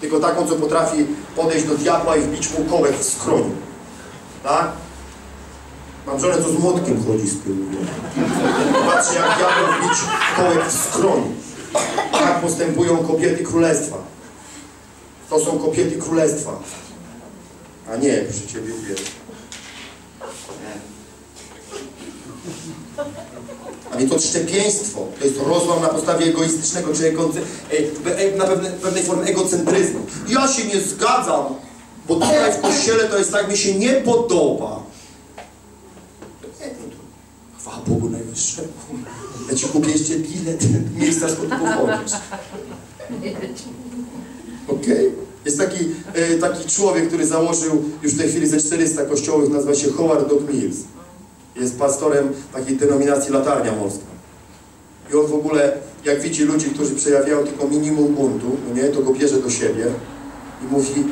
tylko taką, co potrafi podejść do diabła i wbić mu kołek w skroniu. Tak? Mam żonę, co z młotkiem chodzi z tyłu. Patrzcie, jak diabeł wbić kołek w skroniu. Tak postępują kobiety królestwa. To są kobiety królestwa. A nie, proszę Ciebie uwierz. A więc odszczepieństwo to jest rozłam na podstawie egoistycznego czy e, e, na pewne, pewnej formie egocentryzmu. Ja się nie zgadzam, bo tutaj w kościele to jest tak, mi się nie podoba. Chwała Bogu Najwyższemu. Ja Ci kupię jeszcze bilet, miejsca skąd pochodzisz. Okej? Jest taki, e, taki człowiek, który założył już w tej chwili ze 400 kościołów, nazywa się Howard Doug Mills. Jest pastorem takiej denominacji Latarnia Morska. I on w ogóle, jak widzi ludzi, którzy przejawiają tylko minimum buntu, no nie, to go bierze do siebie i mówi,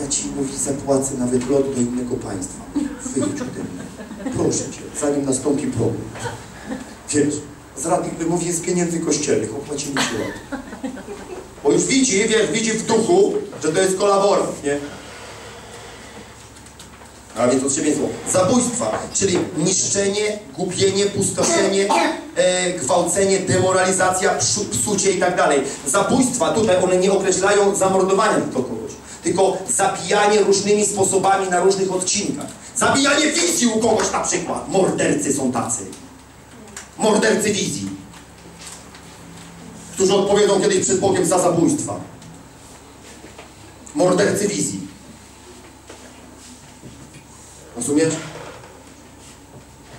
ja Ci, mówi, zapłacę nawet lot do innego państwa. Wyjdź ode mnie. Proszę Cię, zanim nastąpi problem. Wiesz, z rady, mówi, z pieniędzy kościelnych, opłaci mi się lot. Bo już widzi, wiesz, widzi w duchu, że to jest kolaborant, nie? A więc. Zabójstwa, czyli niszczenie, gubienie, pustoszenie, e, gwałcenie, demoralizacja, psu, psucie i tak dalej. Zabójstwa, tutaj one nie określają zamordowania tylko kogoś, tylko zabijanie różnymi sposobami na różnych odcinkach. Zabijanie wizji u kogoś na przykład. Mordercy są tacy. Mordercy wizji. Którzy odpowiedzą kiedyś przed Bogiem za zabójstwa. Mordercy wizji. Rozumiesz?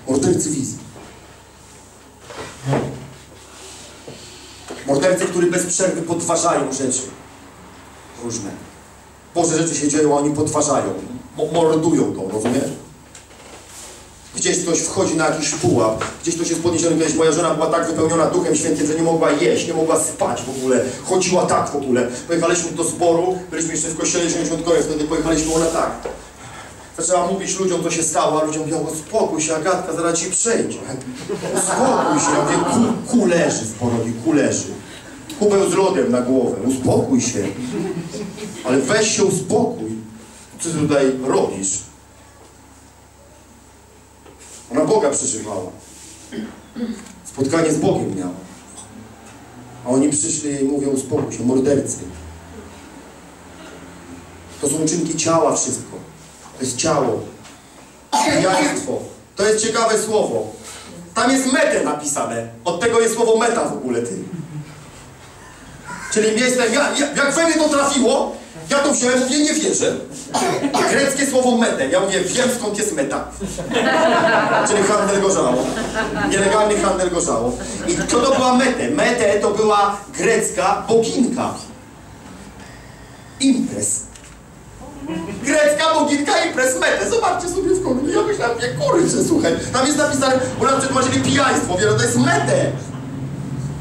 Mordercy wizji. Mordercy, którzy bez przerwy podważają rzeczy. Różne. Boże rzeczy się dzieją, a oni podważają. Mo- mordują to, rozumiesz? Gdzieś ktoś wchodzi na jakiś pułap, gdzieś ktoś jest podniesiony, kiedyś moja żona była tak wypełniona Duchem Świętym, że nie mogła jeść, nie mogła spać w ogóle, chodziła tak w ogóle. Pojechaliśmy do zboru, byliśmy jeszcze w kościele 90 wtedy pojechaliśmy, ona tak. Zaczęła mówić ludziom, co się stało, a ludziom mówią, uspokój się, Agatka, zaraz ci przejdzie. Uspokój się, ja mówię, ku, leży zborowi, ku leży. Kubeł z lodem na głowę, uspokój się. Ale weź się uspokój. Co ty tutaj robisz? Ona Boga przeżywała. Spotkanie z Bogiem miała. A oni przyszli i mówią, uspokój się, mordercy. To są uczynki ciała wszystko. Jest ciało. Pijaństwo. To jest ciekawe słowo. Tam jest metę napisane. Od tego jest słowo meta w ogóle, ty. Czyli jestem, ja, ja, jak we mnie to trafiło, ja to wziąłem, mówię, nie wierzę. Greckie słowo metę. Ja mówię, wiem skąd jest meta. Czyli handel gorzałą. Nielegalny handel gorzałą. I kto to była metę? Metę to była grecka boginka. Imprez. Grecka boginka imprez metę. Zobaczcie sobie w końcu. Ja myślałem, jak kurczę, słuchaj. Tam jest napisane, bo nam przetłumaczyli pijaństwo. Wiele to jest metę.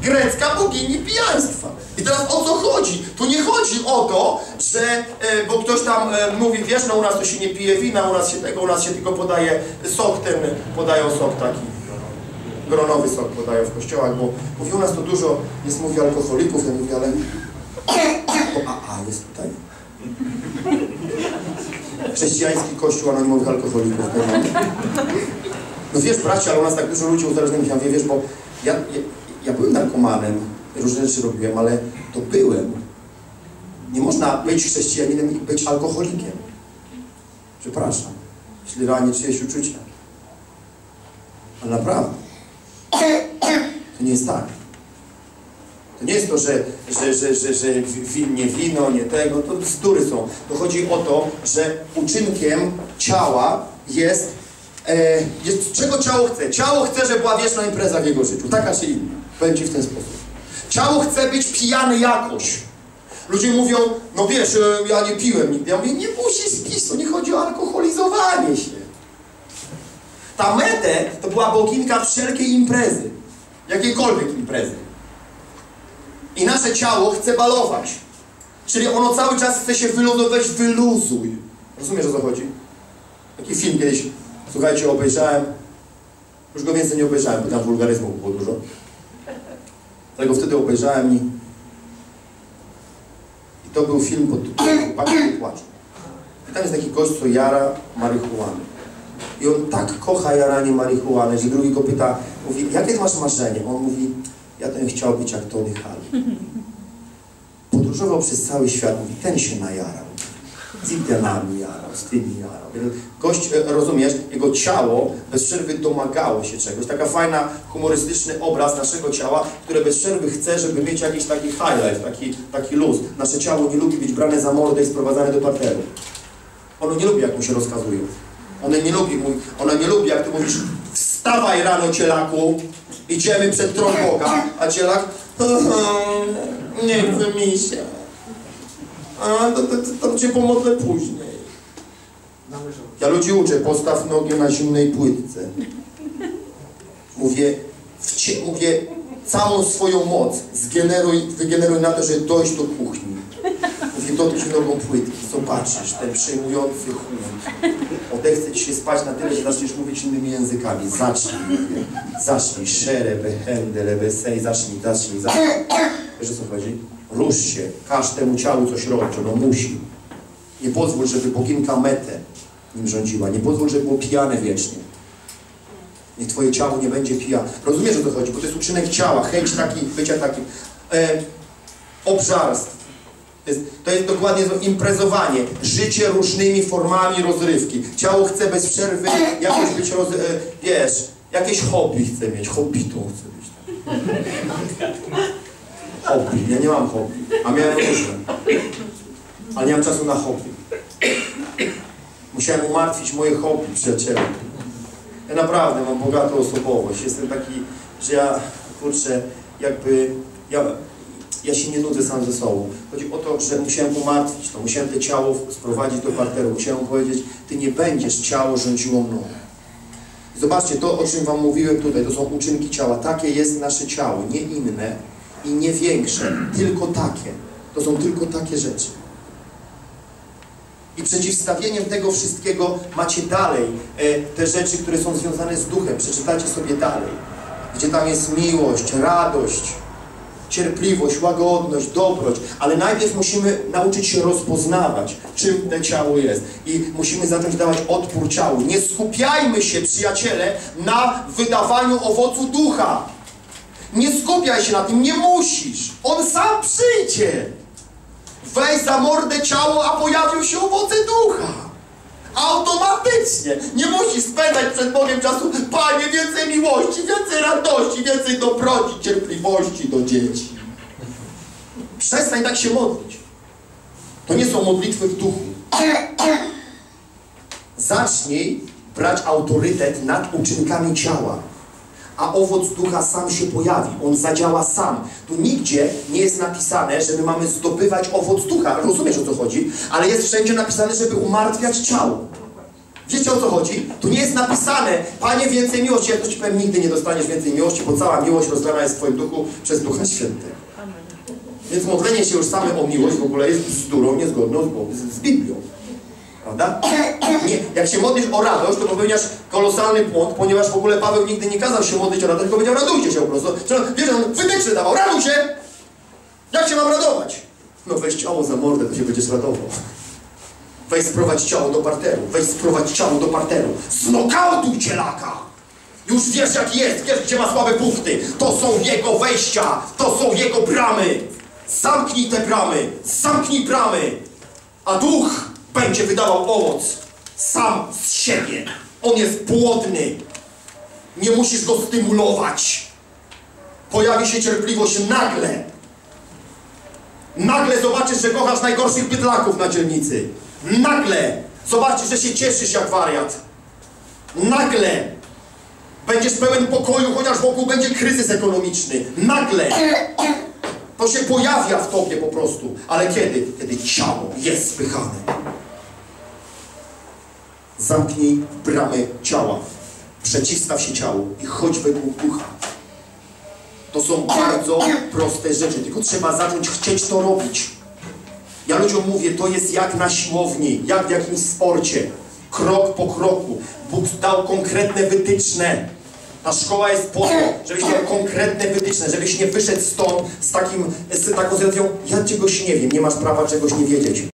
Grecka bogini pijaństwa. I teraz o co chodzi? Tu nie chodzi o to, że, e, bo ktoś tam e, mówi, wiesz, no u nas to się nie pije wina, u nas się tego, u nas się tylko podaje sok ten, podają sok taki, gronowy sok podają w kościołach, bo mówi, u nas to dużo jest, mówi, alkoholików, ja mówię, ale, a, a, jest tutaj. Chrześcijański kościół anonimowych alkoholików. No, wiesz, bracie, ale u nas tak dużo ludzi uzależnionych, ja mówię, wiesz, bo ja, ja, ja byłem narkomanem, różne rzeczy robiłem, ale to byłem. Nie można być chrześcijaninem i być alkoholikiem. Przepraszam, jeśli realnie czyjeś uczucia. Ale naprawdę. To nie jest tak. Nie jest to, że, że, że, że, że nie wino, nie tego, to bzdury są. To chodzi o to, że uczynkiem ciała jest, e, jest czego ciało chce. Ciało chce, żeby była wieczna impreza w jego życiu, taka czy inna. Powiem Ci w ten sposób. Ciało chce być pijany jakoś. Ludzie mówią, no wiesz, e, ja nie piłem nigdy. Ja mówię, nie musisz pić, to nie chodzi o alkoholizowanie się. Ta metę to była boginka wszelkiej imprezy. Jakiejkolwiek imprezy. I nasze ciało chce balować. Czyli ono cały czas chce się wyluzować, wyluzuj. Rozumiesz o co chodzi? Taki film kiedyś, słuchajcie, obejrzałem. Już go więcej nie obejrzałem, bo tam wulgaryzmów było dużo. Ale go wtedy obejrzałem i, i To był film pod tytułem Chłopaki. I tam jest taki gość, co jara marihuanę. I on tak kocha jaranie marihuany, że drugi go pyta, mówi, jakie masz marzenie? On mówi, ja bym chciał być jak Tony Hall. Podróżował przez cały świat, mówi, ten się najarał. Z Indianami jarał, z tymi jarał. Gość, e, rozumiesz, jego ciało bez przerwy domagało się czegoś. Taka fajna, humorystyczny obraz naszego ciała, które bez przerwy chce, żeby mieć jakiś taki highlight, taki, taki luz. Nasze ciało nie lubi być brane za mordę i sprowadzane do parteru. Ono nie lubi, jak mu się rozkazują. Ono nie lubi, ono nie lubi, jak ty mówisz, wstawaj rano cielaku, idziemy przed tron Boga, a cielak, nie chce mi się. A, to, to, to, to cię pomodlę później. Ja ludzi uczę, postaw nogę na zimnej płytce. Mówię, wcie, mówię, całą swoją moc zgeneruj, wygeneruj na to, żeby dojść do kuchni. Mówię, dotknij nogą płytki, zobaczysz ten przejmujący chłód. Odechce ci się spać na tyle, że zaczniesz mówić innymi językami. Zacznij, mówię. Zacznij, szere, behende, lebesej, zacznij, zacznij, zacznij. Wiesz co chodzi? Rusz się, każ temu ciału coś robić, ono musi. Nie pozwól, żeby boginka Metę nim rządziła. Nie pozwól, żeby było pijane wiecznie. Niech twoje ciało nie będzie pijane. Rozumiesz o co chodzi? Bo to jest uczynek ciała, chęć taki, bycia takim. E, obżarstw. To jest, to jest dokładnie to imprezowanie. Życie różnymi formami rozrywki. Ciało chce bez przerwy jakoś być, roz, e, wiesz, jakieś hobby chce mieć. Hobbitą chce być. Hobby. Ja nie mam hobby. A miałem różne. Ale nie mam czasu na hobby. Musiałem umartwić moje hobby, przyjaciele. Ja naprawdę mam bogatą osobowość. Jestem taki, że ja, kurczę, jakby, ja, ja się nie nudzę sam ze sobą. Chodzi o to, że musiałem umartwić to, musiałem to ciało sprowadzić do parteru. Musiałem powiedzieć, ty nie będziesz ciało rządziło mną. Zobaczcie, to o czym wam mówiłem tutaj, to są uczynki ciała. Takie jest nasze ciało, nie inne i nie większe, tylko takie. To są tylko takie rzeczy. I przeciwstawieniem tego wszystkiego macie dalej e, te rzeczy, które są związane z duchem. Przeczytacie sobie dalej. Gdzie tam jest miłość, radość, cierpliwość, łagodność, dobroć. Ale najpierw musimy nauczyć się rozpoznawać, czym to ciało jest. I musimy zacząć dawać odpór ciału. Nie skupiajmy się, przyjaciele, na wydawaniu owocu ducha. Nie skupiaj się na tym, nie musisz. On sam przyjdzie. Weź za mordę ciało, a pojawią się owoce ducha. Automatycznie. Nie musisz spędzać przed Bogiem czasu, Panie, więcej miłości, więcej radości, więcej dobroci, cierpliwości do dzieci. Przestań tak się modlić. To nie są modlitwy w duchu. Zacznij brać autorytet nad uczynkami ciała a owoc ducha sam się pojawi, on zadziała sam. Tu nigdzie nie jest napisane, że my mamy zdobywać owoc ducha. Rozumiesz o co chodzi? Ale jest wszędzie napisane, żeby umartwiać ciało. Wiecie o co chodzi? Tu nie jest napisane, Panie, więcej miłości. Ja to Ci powiem, nigdy nie dostaniesz więcej miłości, bo cała miłość rozlana jest w Twoim duchu przez Ducha Świętego. Więc modlenie się już same o miłość w ogóle jest bzdurą niezgodną z, z Biblią. Prawda? Nie, jak się modlisz o radość, to popełniasz kolosalny błąd, ponieważ w ogóle Paweł nigdy nie kazał się modlić o radość, tylko powiedział radujcie się po prostu. Wiesz, on wytyczne dawał, raduj się! Jak się mam radować? No weź ciało za mordę, to się będziesz radował. Weź sprowadź ciało do parteru, weź sprowadź ciało do parteru. Znokautuj cielaka! Już wiesz jak jest, wiesz gdzie ma słabe punkty. To są jego wejścia, to są jego bramy. Zamknij te bramy, zamknij bramy. A duch będzie wydawał owoc sam z siebie. On jest płodny. Nie musisz go stymulować. Pojawi się cierpliwość nagle. Nagle zobaczysz, że kochasz najgorszych bydlaków na dzielnicy. Nagle zobaczysz, że się cieszysz jak wariat. Nagle będziesz pełen pokoju, chociaż wokół będzie kryzys ekonomiczny. Nagle to się pojawia w tobie po prostu. Ale kiedy? Kiedy ciało jest spychane. Zamknij bramy ciała. Przeciwstaw się ciału i chodź według ducha. To są bardzo proste rzeczy, tylko trzeba zacząć chcieć to robić. Ja ludziom mówię, to jest jak na siłowni, jak w jakimś sporcie. Krok po kroku. Bóg dał konkretne wytyczne. Ta szkoła jest po to, żebyś miał konkretne wytyczne, żebyś nie wyszedł stąd z takim, z taką sytuacją, ja czegoś nie wiem, nie masz prawa czegoś nie wiedzieć.